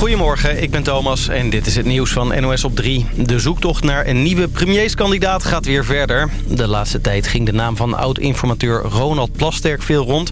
Goedemorgen, ik ben Thomas en dit is het nieuws van NOS op 3. De zoektocht naar een nieuwe premierskandidaat gaat weer verder. De laatste tijd ging de naam van oud-informateur Ronald Plasterk veel rond.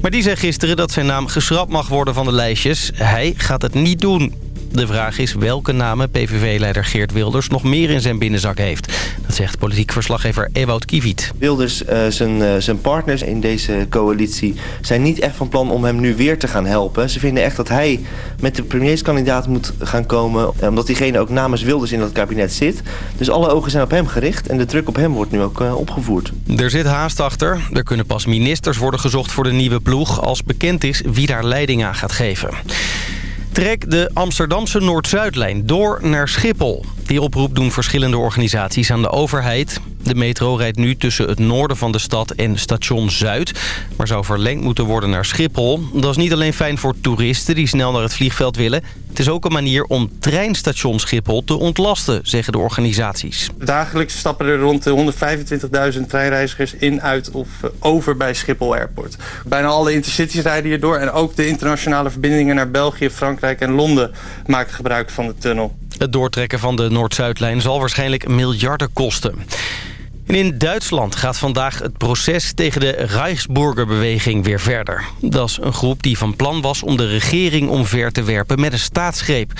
Maar die zei gisteren dat zijn naam geschrapt mag worden van de lijstjes. Hij gaat het niet doen. De vraag is welke namen PVV-leider Geert Wilders nog meer in zijn binnenzak heeft. Dat zegt politiek verslaggever Ewout Kiviet. Wilders, uh, zijn, uh, zijn partners in deze coalitie zijn niet echt van plan om hem nu weer te gaan helpen. Ze vinden echt dat hij met de premierskandidaat moet gaan komen. Uh, omdat diegene ook namens Wilders in dat kabinet zit. Dus alle ogen zijn op hem gericht en de druk op hem wordt nu ook opgevoerd. Er zit haast achter. Er kunnen pas ministers worden gezocht voor de nieuwe ploeg... als bekend is wie daar leiding aan gaat geven. Trek de Amsterdamse Noord-Zuidlijn door naar Schiphol. Die oproep doen verschillende organisaties aan de overheid. De metro rijdt nu tussen het noorden van de stad en station Zuid... maar zou verlengd moeten worden naar Schiphol. Dat is niet alleen fijn voor toeristen die snel naar het vliegveld willen... het is ook een manier om treinstation Schiphol te ontlasten, zeggen de organisaties. Dagelijks stappen er rond de 125.000 treinreizigers in, uit of over bij Schiphol Airport. Bijna alle intercities rijden hier door... en ook de internationale verbindingen naar België, Frankrijk en Londen maken gebruik van de tunnel. Het doortrekken van de Noord-Zuidlijn zal waarschijnlijk miljarden kosten. En in Duitsland gaat vandaag het proces tegen de Reichsburgerbeweging weer verder. Dat is een groep die van plan was om de regering omver te werpen met een staatsgreep.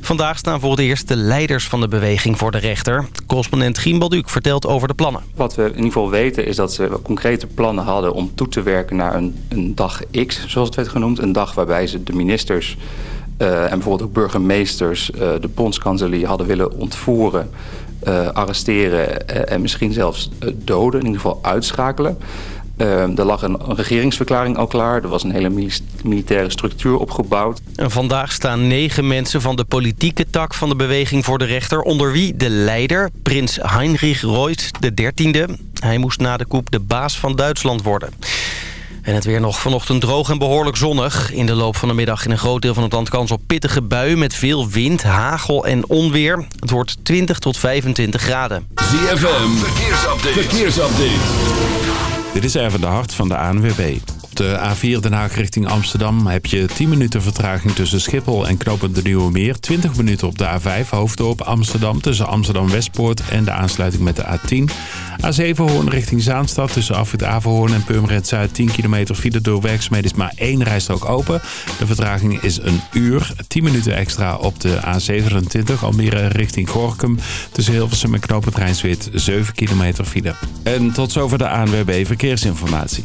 Vandaag staan voor het eerst de leiders van de beweging voor de rechter. Correspondent Gien Balduc vertelt over de plannen. Wat we in ieder geval weten is dat ze concrete plannen hadden... om toe te werken naar een, een dag X, zoals het werd genoemd. Een dag waarbij ze de ministers uh, en bijvoorbeeld ook burgemeesters... Uh, de bondskanselier hadden willen ontvoeren... Uh, arresteren en misschien zelfs doden, in ieder geval uitschakelen. Er lag een, regeringsverklaring al klaar. Er was een hele militaire structuur opgebouwd. En vandaag staan negen mensen van de politieke tak van de beweging voor de rechter... onder wie de leider, prins Heinrich Reuth, de. Hij moest na de koep de baas van Duitsland worden. En het weer nog vanochtend droog en behoorlijk zonnig. In de loop van de middag in een groot deel van het land kans op pittige buien... met veel wind, hagel en onweer. Het wordt 20 tot 25 graden. ZFM, verkeersupdate. verkeersupdate. Dit is even de hart van de ANWB de A4 Den Haag richting Amsterdam heb je 10 minuten vertraging tussen Schiphol en Knopend de Nieuwe Meer. 20 minuten op de A5 Hoofddorp Amsterdam tussen Amsterdam Westpoort en de aansluiting met de A10. A7 Hoorn richting Zaanstad tussen Afrit Averhoorn en Purmerend Zuid 10 kilometer file door werkzaamheden is maar één rijstrook open. De vertraging is een uur. 10 minuten extra op de A27 Almere richting Gorkum tussen Hilversum en Knopend Rijnswit 7 kilometer file. En tot zover de ANWB Verkeersinformatie.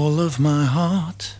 All of my heart.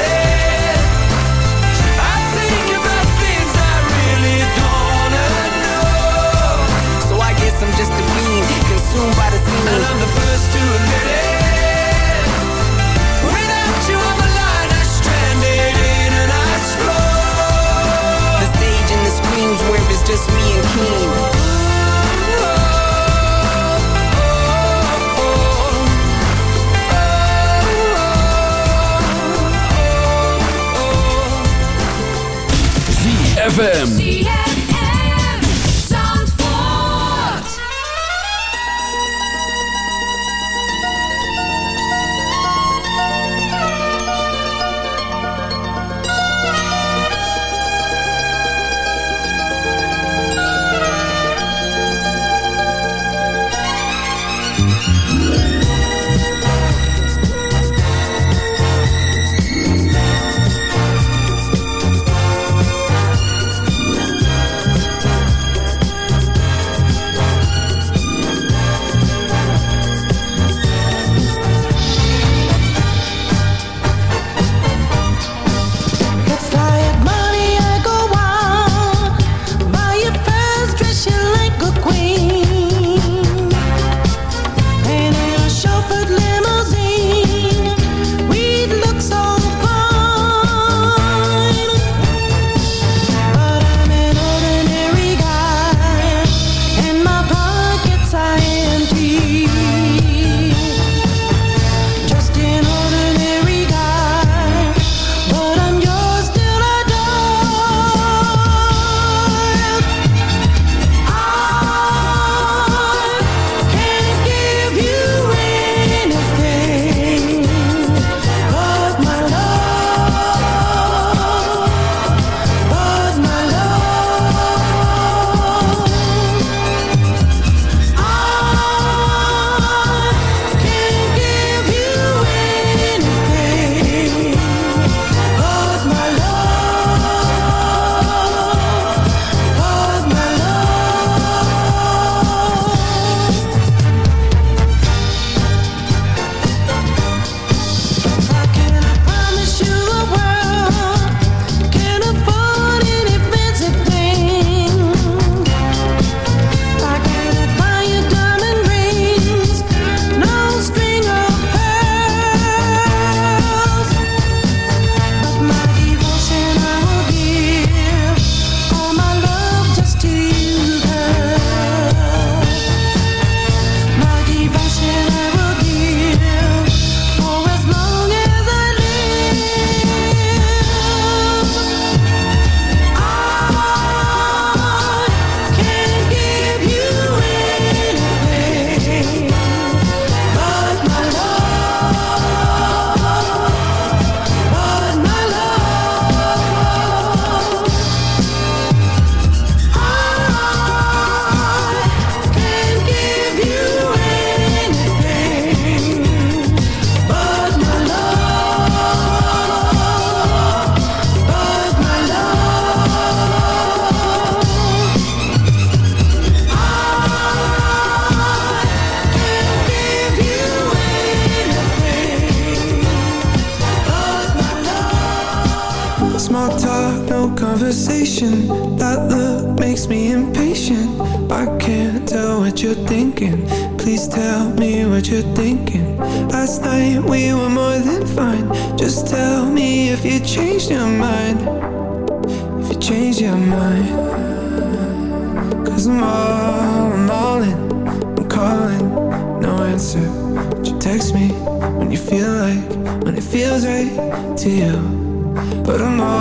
I'm just a fiend, consumed by the scene. And I'm the first to admit it. Without you on the line, I'm stranded in an ice floor. The stage and the screens, where it's just me and Keem. FM. to you, but I'm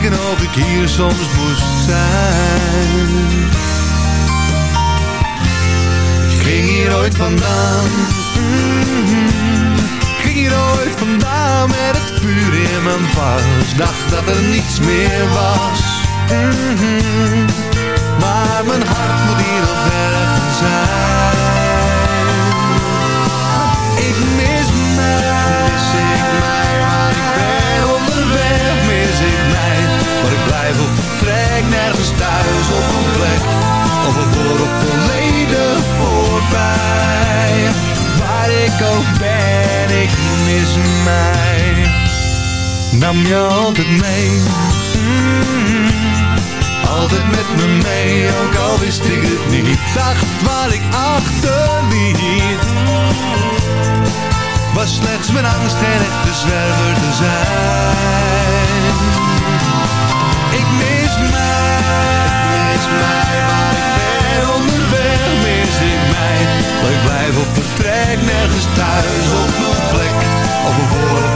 kijken of ik hier soms moest zijn. Ik ging hier ooit vandaan. Mm -hmm. Ik ging hier ooit vandaan met het vuur in mijn pas. Dacht dat er niets meer was. Mm -hmm. Maar mijn hart moet hier nog ergens zijn. Ik mis mij, mis ik mij waar ik ben weg mis ik mij. Maar ik blijf op vertrek, nergens thuis op een plek. Of een woord volledig voorbij. Waar ik ook ben, ik mis mij. Nam je altijd mee. Mm-hmm. Altijd met me mee, ook al wist ik het niet. Dacht waar ik achterliet was slechts mijn angst geen echte zwerver te zijn. Ik mis mij, ik mis mij, waar ik ben onderweg, mis ik mij. Ik blijf op vertrek, nergens thuis op mijn plek, op een volle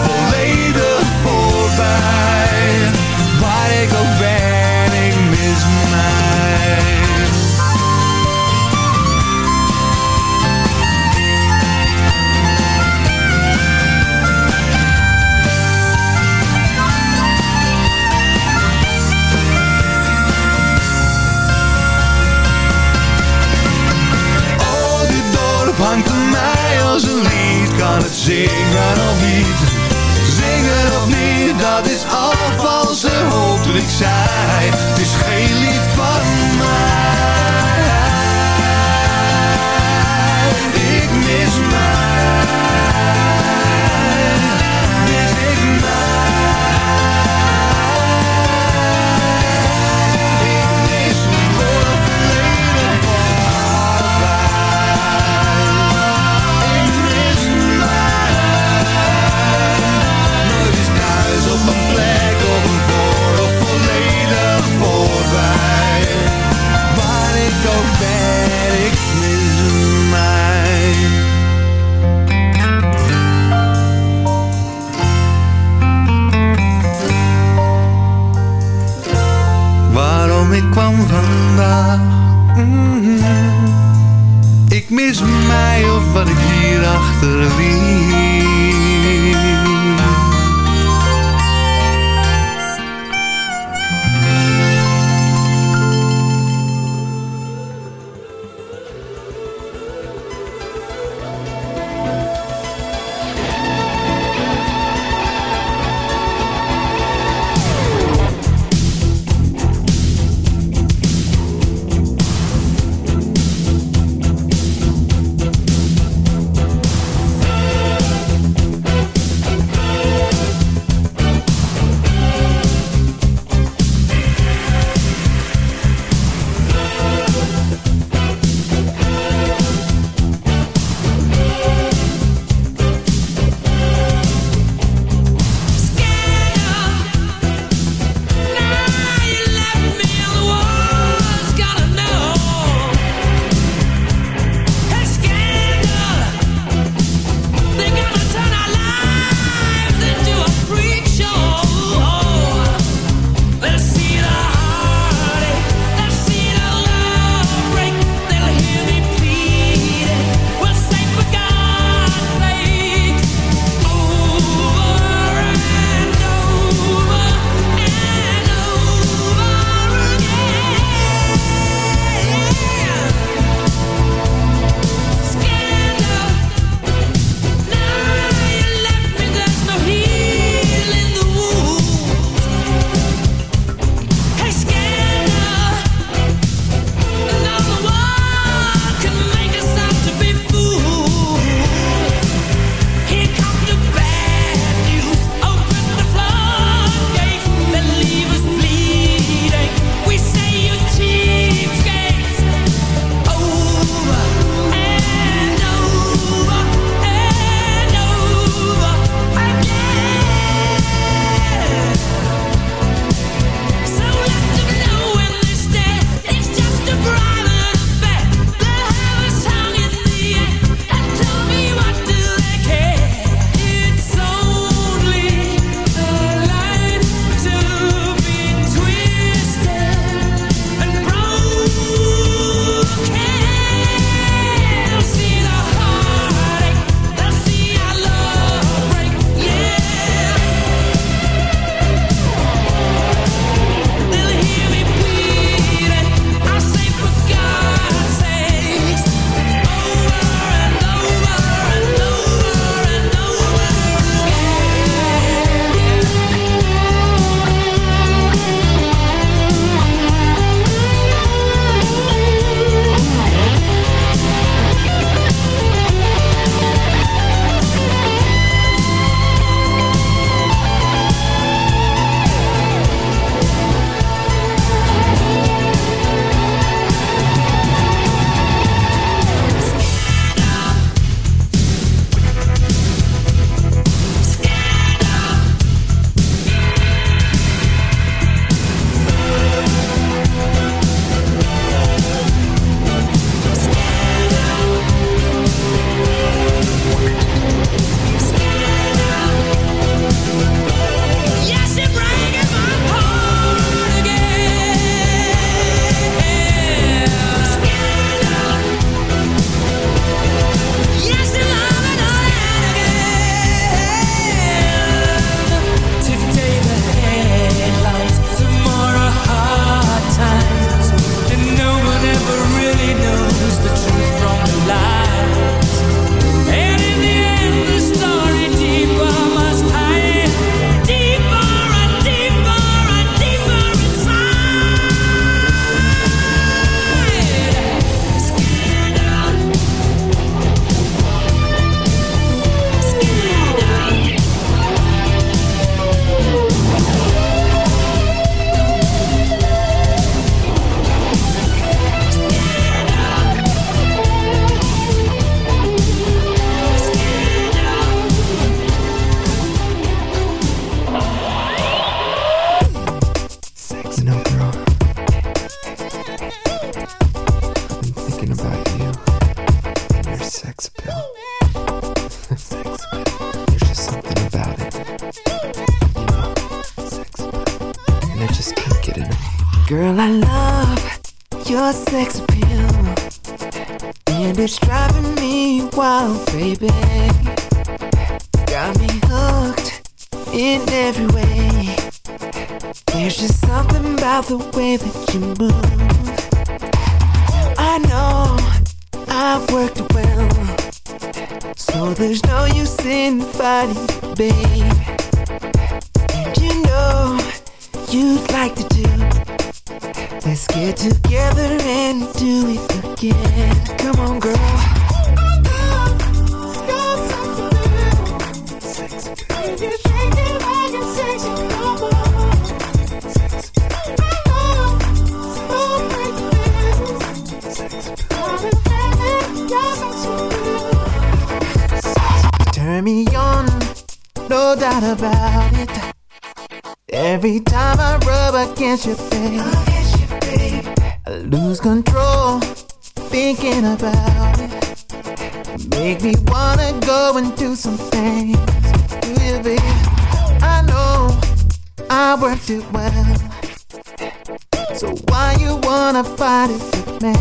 why you wanna fight it with me.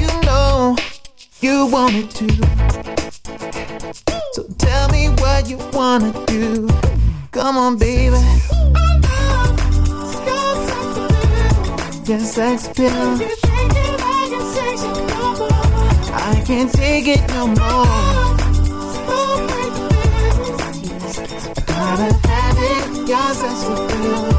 You know you want it to. So tell me what you wanna do. Come on, baby. Your sex pill. I can't take it no more. Gotta have it. Your sex appeal.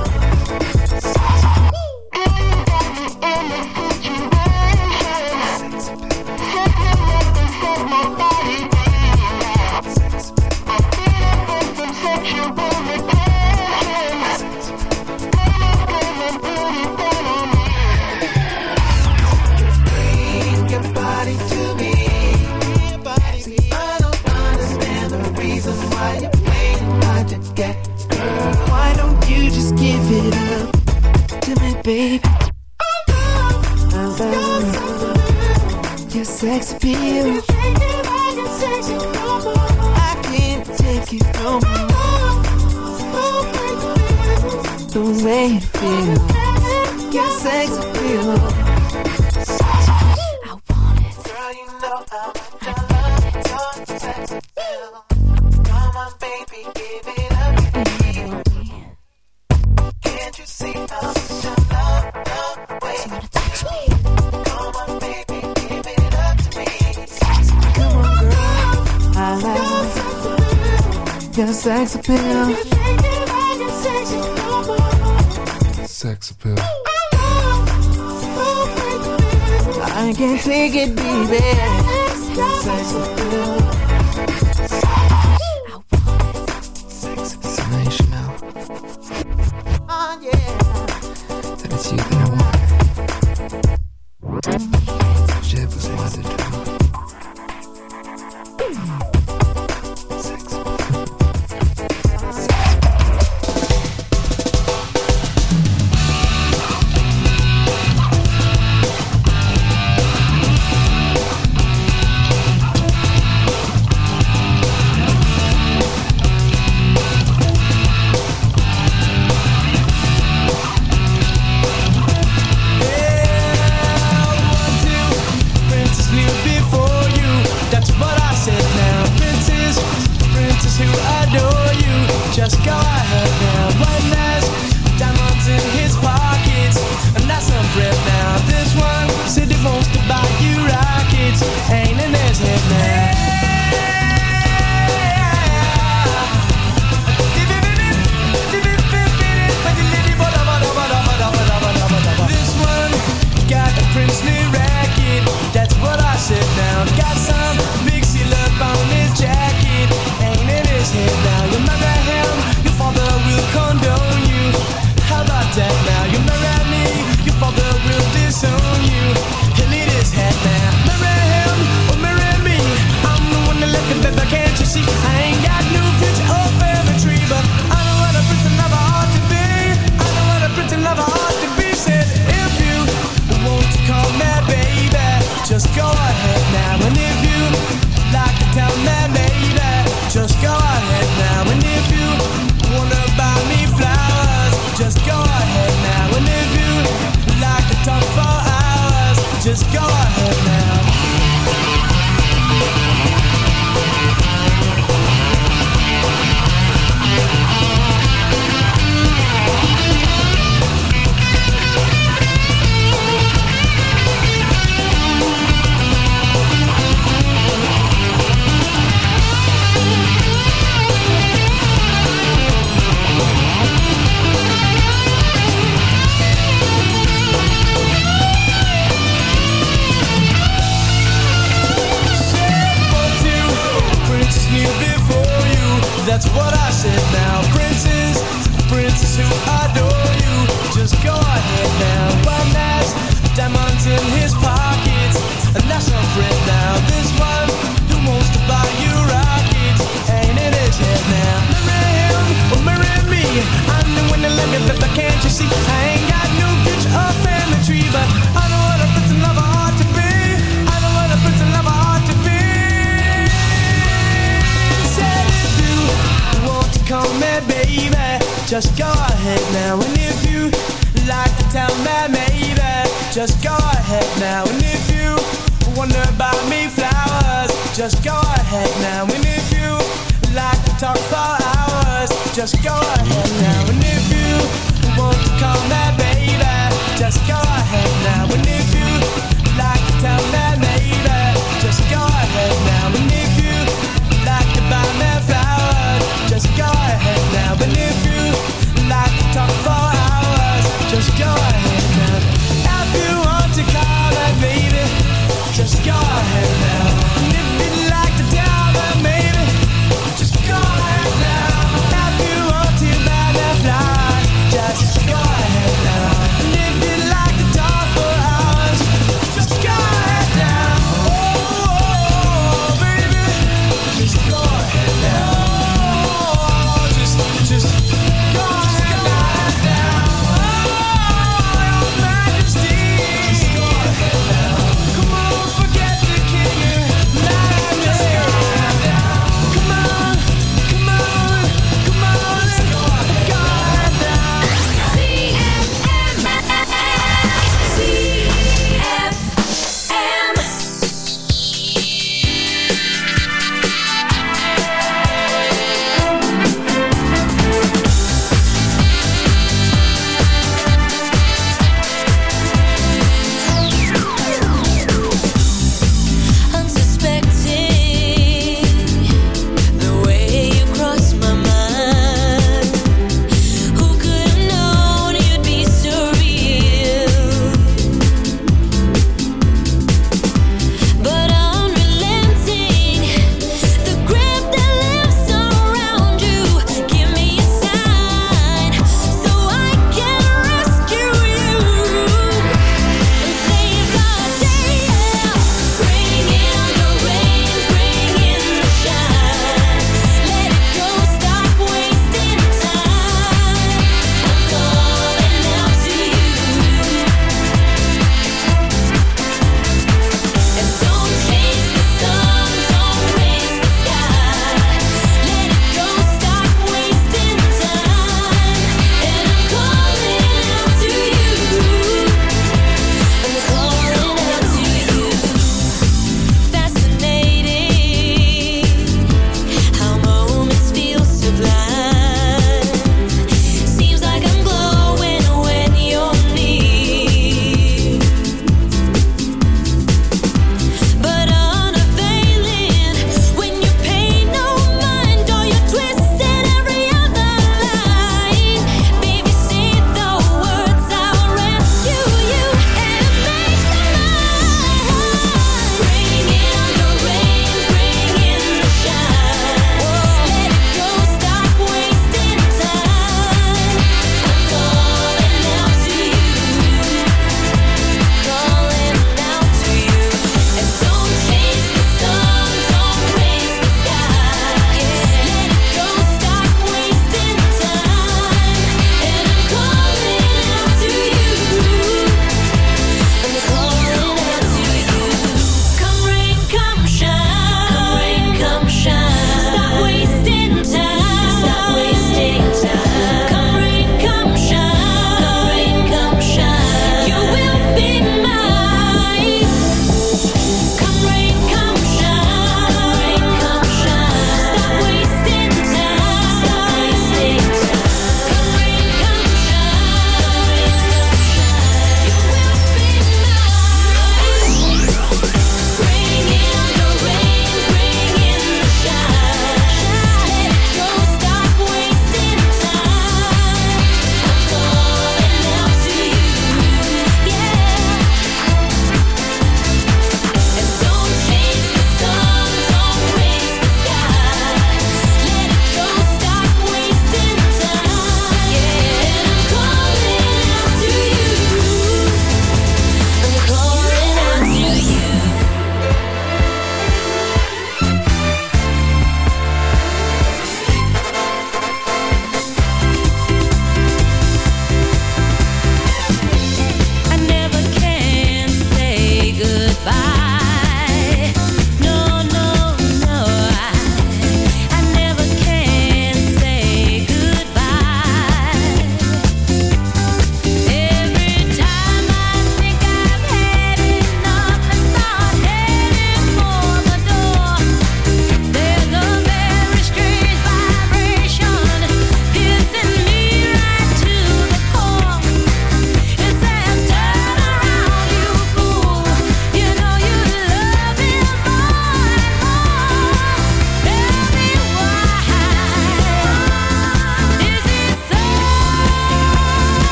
baby. I love your sex appeal.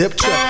Dip trip,